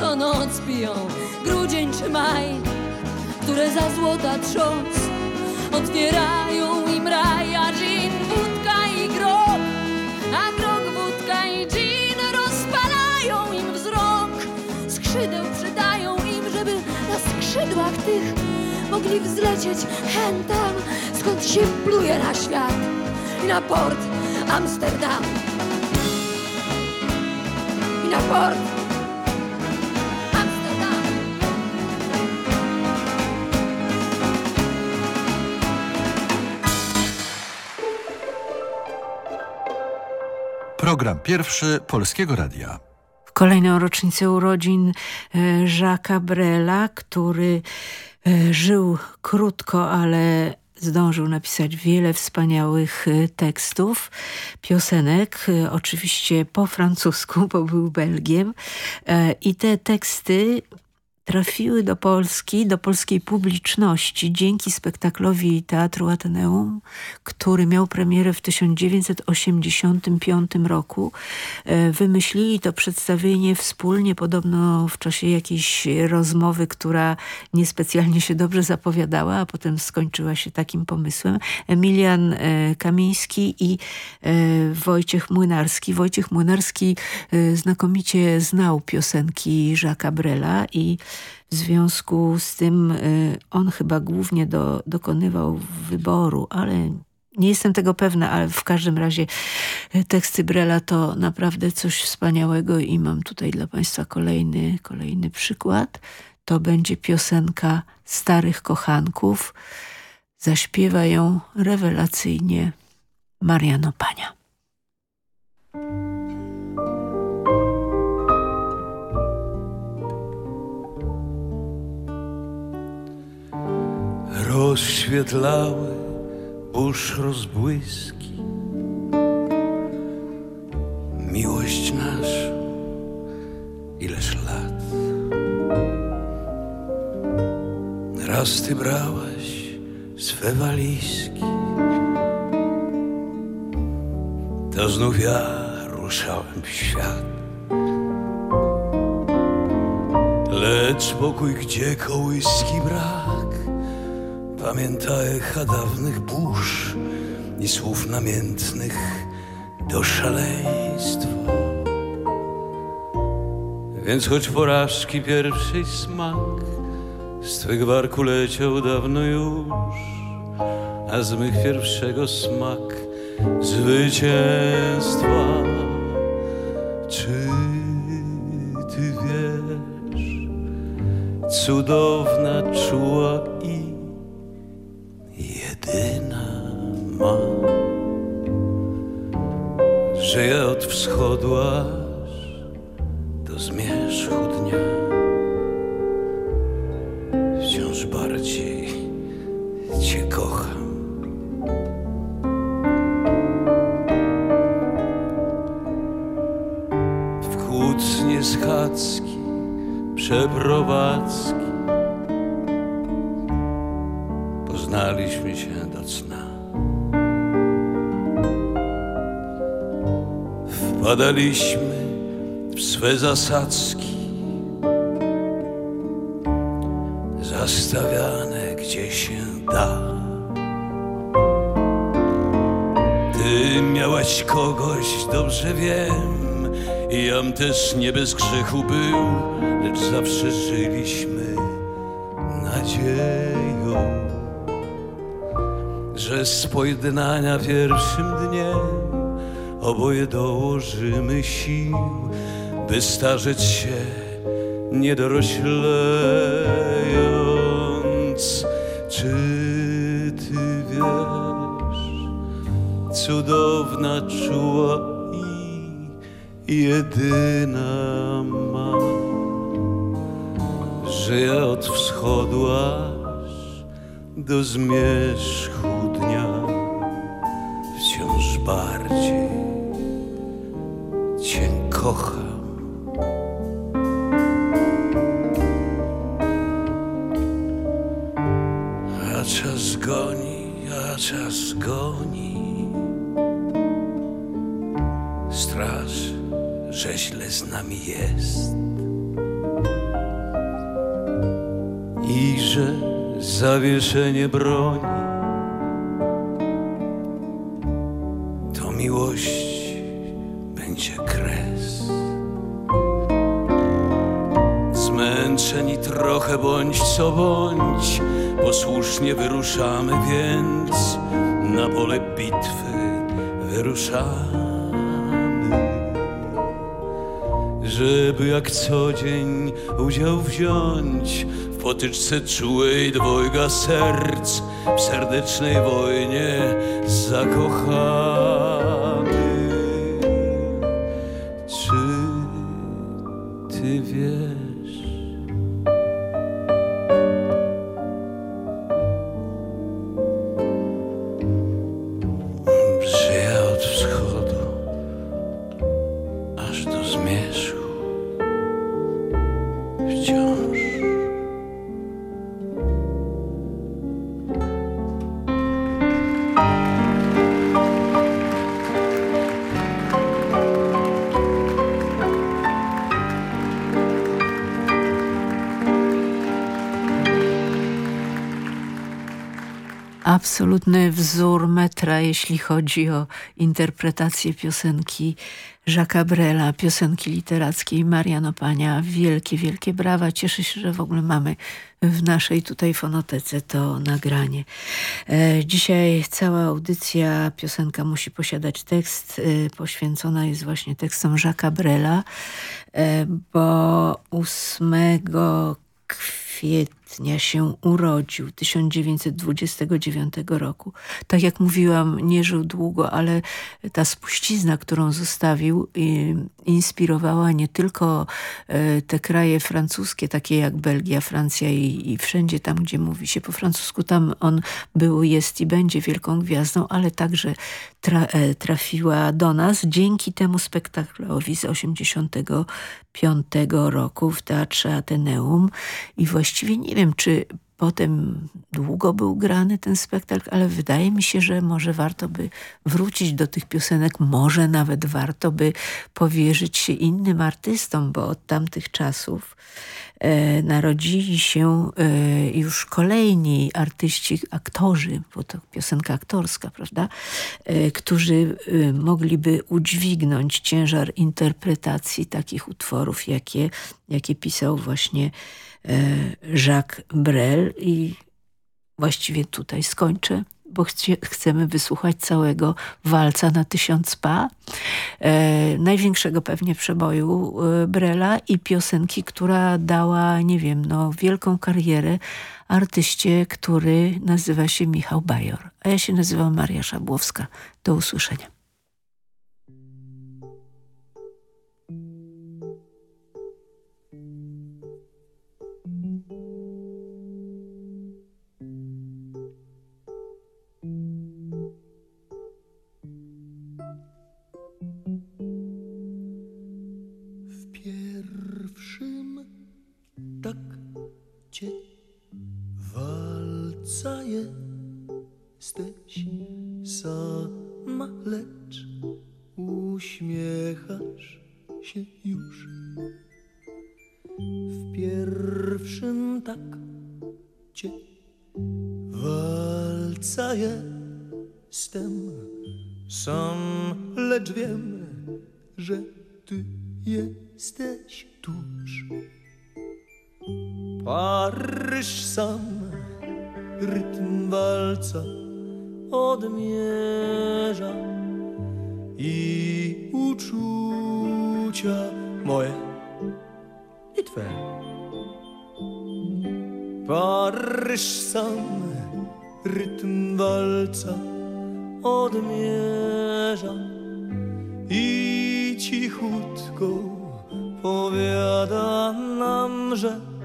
[SPEAKER 22] co noc piją. Grudzień czy maj, które za złota trząs otwierają im raj, a gin, wódka i grog, a grog, wódka i gin rozpalają im wzrok. Skrzydeł przydają im, żeby na skrzydłach tych mogli wzlecieć hen tam, skąd się pluje na świat i na port Amsterdam. I na port
[SPEAKER 6] Program pierwszy Polskiego Radia.
[SPEAKER 16] W kolejną rocznicę urodzin e, Jacques'a Brela, który e, żył krótko, ale zdążył napisać wiele wspaniałych e, tekstów, piosenek, oczywiście po francusku, bo był Belgiem. I te teksty trafiły do Polski, do polskiej publiczności dzięki spektaklowi Teatru Ateneum, który miał premierę w 1985 roku. E, wymyślili to przedstawienie wspólnie, podobno w czasie jakiejś rozmowy, która niespecjalnie się dobrze zapowiadała, a potem skończyła się takim pomysłem. Emilian e, Kamiński i e, Wojciech Młynarski. Wojciech Młynarski znakomicie znał piosenki Jacques'a Brela i w związku z tym y, on chyba głównie do, dokonywał wyboru, ale nie jestem tego pewna, ale w każdym razie y, teksty Brela to naprawdę coś wspaniałego i mam tutaj dla Państwa kolejny, kolejny przykład. To będzie piosenka Starych Kochanków. Zaśpiewa ją rewelacyjnie Mariano Pania.
[SPEAKER 19] Rozświetlały burz rozbłyski. Miłość nasza, ileż lat. Raz ty brałaś swe walizki, to znów ja ruszałem w świat. Lecz pokój, gdzie kołyski brak Pamięta echa dawnych burz i słów namiętnych do szaleństwa. Więc choć porażki pierwszy smak z twego barku leciał dawno już, a z mych pierwszego smak zwycięstwa. Czy ty wiesz, cudowna, czuła i jedyna ma, że ja od wschodu aż do zmierzchu dnia wciąż bardziej cię kocham. W kłótnie schadzki, przeprowadzki Wpadaliśmy w swe zasadzki, zastawiane gdzie się da. Ty miałaś kogoś, dobrze wiem, i jam też nie bez grzechu był, lecz zawsze żyliśmy nadzieją, że z pojednania pierwszym dniem oboje dołożymy sił, by starzeć się nie doroślejąc. Czy ty wiesz, cudowna, czuła i jedyna ma, że ja od wschodu aż do zmierzchu czas goni. Straż, że źle z nami jest. I że zawieszenie broni to miłość będzie kres. Zmęczeni trochę bądź co bądź, posłusznie wyruszamy więc na pole bitwy wyruszamy. Żeby jak co dzień udział wziąć w potyczce czułej dwojga serc, w serdecznej wojnie zakochany.
[SPEAKER 16] Absolutny wzór metra, jeśli chodzi o interpretację piosenki Jacques'a Brela, piosenki literackiej Mariano Pania. Wielkie, wielkie brawa. Cieszę się, że w ogóle mamy w naszej tutaj fonotece to nagranie. E, dzisiaj cała audycja, piosenka musi posiadać tekst, e, poświęcona jest właśnie tekstom Jacques'a Brela, e, bo 8 kwietnia się urodził, 1929 roku. Tak jak mówiłam, nie żył długo, ale ta spuścizna, którą zostawił, inspirowała nie tylko te kraje francuskie, takie jak Belgia, Francja i, i wszędzie tam, gdzie mówi się po francusku, tam on był, jest i będzie wielką gwiazdą, ale także tra trafiła do nas dzięki temu spektaklowi z 85 roku w Teatrze Ateneum i właściwie nie wiem, czy Potem długo był grany ten spektakl, ale wydaje mi się, że może warto by wrócić do tych piosenek, może nawet warto by powierzyć się innym artystom, bo od tamtych czasów e, narodzili się e, już kolejni artyści, aktorzy, bo to piosenka aktorska, prawda, e, którzy e, mogliby udźwignąć ciężar interpretacji takich utworów, jakie, jakie pisał właśnie Jacques Brel i właściwie tutaj skończę, bo chcemy wysłuchać całego walca na tysiąc pa, e, największego pewnie przeboju e, Brela i piosenki, która dała, nie wiem, no, wielką karierę artyście, który nazywa się Michał Bajor, a ja się nazywam Maria Szabłowska. Do usłyszenia.
[SPEAKER 23] Jesteś sama, lecz uśmiechasz się już. W pierwszym tak cię walca jestem sam, lecz wiem, że ty jesteś tuż. Paryż sam, rytm walca odmierza i uczucia moje i Twe. Paryż sam rytm walca odmierza i cichutko powiada nam, że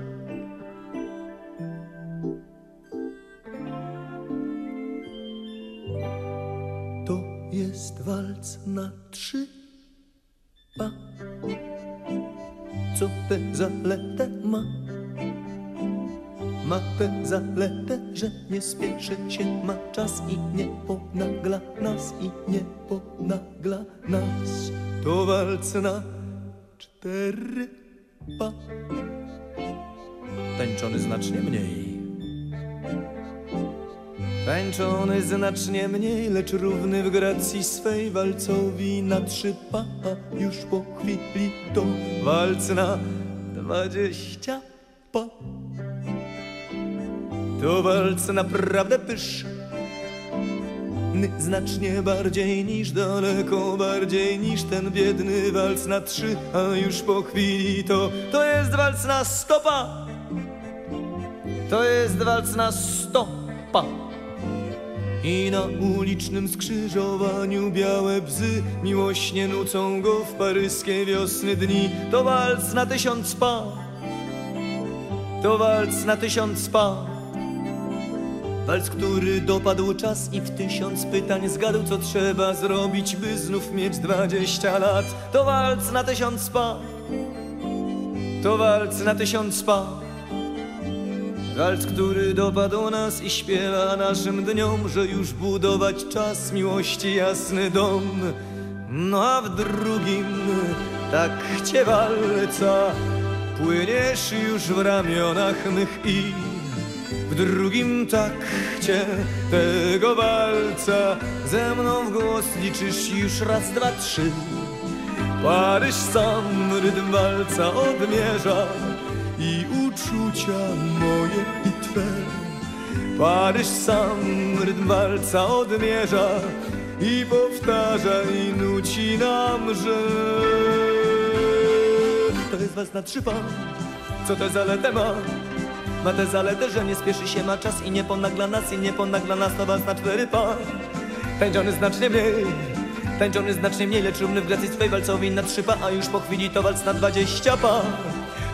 [SPEAKER 23] jest walc na trzy pa. Co tę zaletę ma? Ma tę zaletę, że nie spieszy się, ma czas i nie ponagla nas, i nie ponagla nas. To walc na cztery pa. Tańczony znacznie mniej Tańczony znacznie mniej, lecz równy w gracji swej walcowi na trzy pa, już po chwili to walc na dwadzieścia pa. To walc naprawdę pyszny, znacznie bardziej niż daleko bardziej niż ten biedny walc na trzy, a już po chwili to, to jest walc na stopa. To jest walc na stopa. I na ulicznym skrzyżowaniu białe bzy Miłośnie nucą go w paryskie wiosny dni. To walc na tysiąc pa. To walc na tysiąc pa. Walc, który dopadł czas i w tysiąc pytań zgadł Co trzeba zrobić, by znów mieć dwadzieścia lat. To walc na tysiąc pa. To walc na tysiąc pa Walc, który dopadł nas i śpiewa naszym dniom, że już budować czas miłości jasny dom. No a w drugim tak cię walca, płyniesz już w ramionach mych i w drugim tak cię tego walca ze mną w głos liczysz już raz, dwa, trzy. Paryż sam rytm walca odmierza i uczucia moje i Twe. Paryż sam rytm walca odmierza i powtarza i nuci nam, że to jest was na trzy pan, co tę zaletę ma. Ma tę zaletę, że nie spieszy się, ma czas i nie ponagla nas, i nie ponagla nas, to was na cztery pan. Tańczony znacznie mniej, tańczony znacznie mniej, lecz równy w gracji swej walcowi na trzy pa, a już po chwili to walc na dwadzieścia pa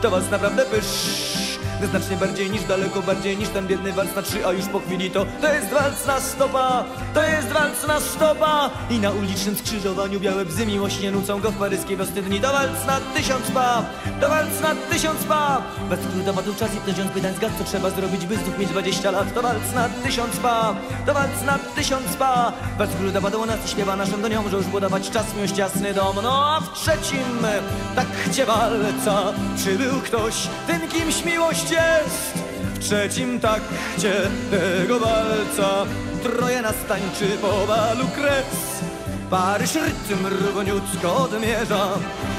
[SPEAKER 23] to was naprawdę pysz Znacznie bardziej niż daleko bardziej niż ten biedny walc na trzy A już po chwili to To jest walc na stopa To jest walc na stopa. I na ulicznym skrzyżowaniu białe bzy miłośnie nucą go w paryskiej wiosny dni. To walc na tysiąc pa To walc na tysiąc pa. Walc, który dopadł czas i tysiąc pytań zgadł Co trzeba zrobić by znów mieć 20 lat. To walc na tysiąc pa To walc na tysiąc pa. Walc, który dopadł nas i śpiewa naszym doniom Że już budować czas miłość jasny dom. No a w trzecim takcie walca? Przybył ktoś, ten kimś miłość jest W trzecim takcie tego walca Troje nas tańczy po balu kres. Paryż rytm równiutko odmierza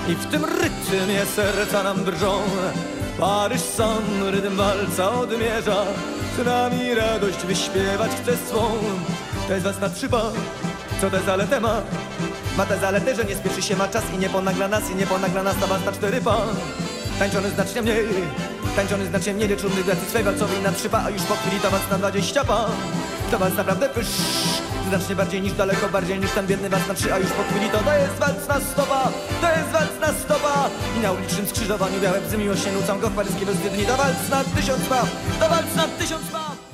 [SPEAKER 23] I w tym rytmie serca nam drżą. Paryż sam rytm walca odmierza Z nami radość wyśpiewać chce swą. To jest was na trzypa, co tę zaletę ma? Ma tę zaletę, że nie spieszy się, ma czas i nie ponagla nas I nie ponagla nas, to was na cztery pa Tańczony znacznie mniej Tańczony znacznie mniej, lecz równy gracji swej walcowej na trzy pa A już po chwili to was na dwadzieścia pa To was naprawdę pysz Znacznie bardziej niż daleko, bardziej niż ten biedny walc na trzy A już po chwili to to jest walc na stopa To jest walc na stopa I na ulicznym skrzyżowaniu białe bzy miłośnie nucą go w paryskiej wersji dni To walc na tysiąc pa To walc na tysiąc pa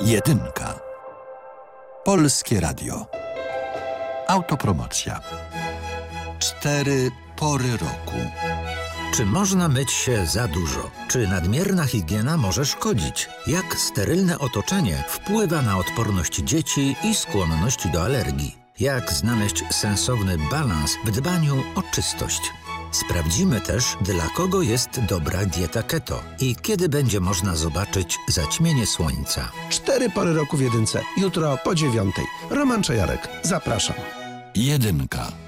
[SPEAKER 6] Jedynka. Polskie Radio. Autopromocja. Cztery pory roku.
[SPEAKER 24] Czy można myć się za dużo? Czy nadmierna higiena może szkodzić? Jak sterylne otoczenie wpływa na odporność dzieci i skłonność do alergii? Jak znaleźć sensowny balans w dbaniu o czystość? Sprawdzimy też, dla kogo jest dobra dieta keto i kiedy będzie można zobaczyć zaćmienie słońca.
[SPEAKER 25] Cztery pory roku w jedynce. Jutro po dziewiątej. Roman Czajarek. Zapraszam.
[SPEAKER 6] Jedynka.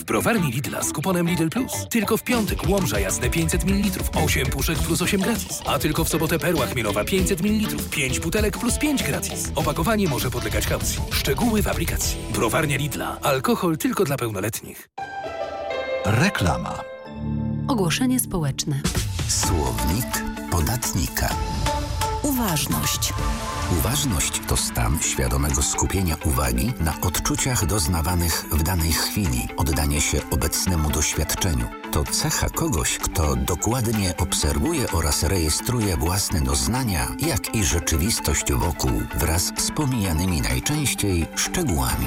[SPEAKER 11] W browarni Lidla z kuponem Lidl Plus. Tylko w piątek łomża jasne 500 ml, 8 puszek plus 8 gratis. A tylko w sobotę perła chmielowa 500 ml, 5 butelek plus 5 gratis. Opakowanie może podlegać kaucji. Szczegóły w aplikacji. Browarnia Lidla. Alkohol tylko dla pełnoletnich.
[SPEAKER 6] Reklama.
[SPEAKER 12] Ogłoszenie społeczne.
[SPEAKER 24] Słownik podatnika.
[SPEAKER 12] Uważność.
[SPEAKER 24] Uważność to stan świadomego skupienia uwagi na odczuciach doznawanych w danej chwili, oddanie się obecnemu doświadczeniu. To cecha kogoś, kto dokładnie obserwuje oraz rejestruje własne doznania, jak i rzeczywistość wokół wraz z pomijanymi najczęściej szczegółami.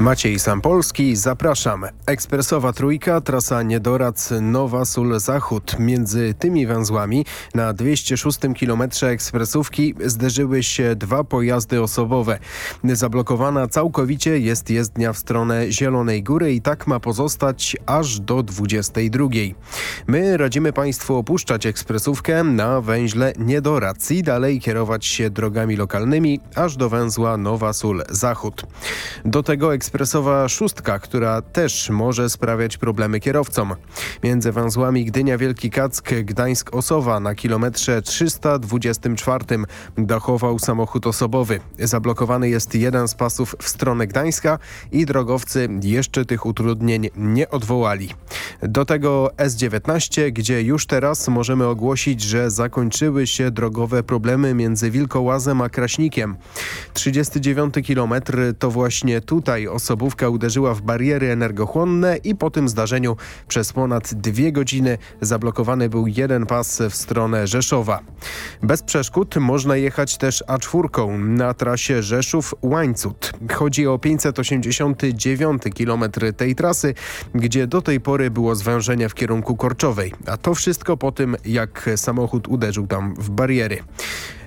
[SPEAKER 26] Maciej Sampolski, zapraszam. Ekspresowa trójka, trasa Niedorac Nowa Sól Zachód. Między tymi węzłami na 206 km ekspresówki zderzyły się dwa pojazdy osobowe. Zablokowana całkowicie jest jezdnia w stronę Zielonej Góry i tak ma pozostać aż do 22. My radzimy Państwu opuszczać ekspresówkę na węźle Niedorac i dalej kierować się drogami lokalnymi aż do węzła Nowa Sól Zachód. Do tego ekspresowa szóstka, która też może sprawiać problemy kierowcom. Między węzłami Gdynia Wielki Kack, Gdańsk Osowa na kilometrze 324 dachował samochód osobowy. Zablokowany jest jeden z pasów w stronę Gdańska i drogowcy jeszcze tych utrudnień nie odwołali. Do tego S19, gdzie już teraz możemy ogłosić, że zakończyły się drogowe problemy między Wilkołazem a Kraśnikiem. 39 km to właśnie tutaj osobówka uderzyła w bariery energochłonne i po tym zdarzeniu przez ponad dwie godziny zablokowany był jeden pas w stronę Rzeszowa. Bez przeszkód można jechać też A4 na trasie Rzeszów-Łańcut. Chodzi o 589 km tej trasy, gdzie do tej pory było zwężenie w kierunku Korczowej. A to wszystko po tym, jak samochód uderzył tam w bariery.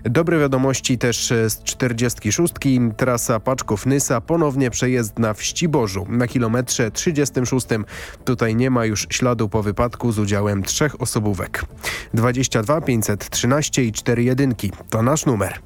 [SPEAKER 26] Dobre wiadomości też z 46. Trasa Paczków-Nysa ponownie przejezdna w Ściborzu na kilometrze 36. Tutaj nie ma już śladu po wypadku z udziałem trzech osobówek. 22 513 i 4 jedynki to nasz numer.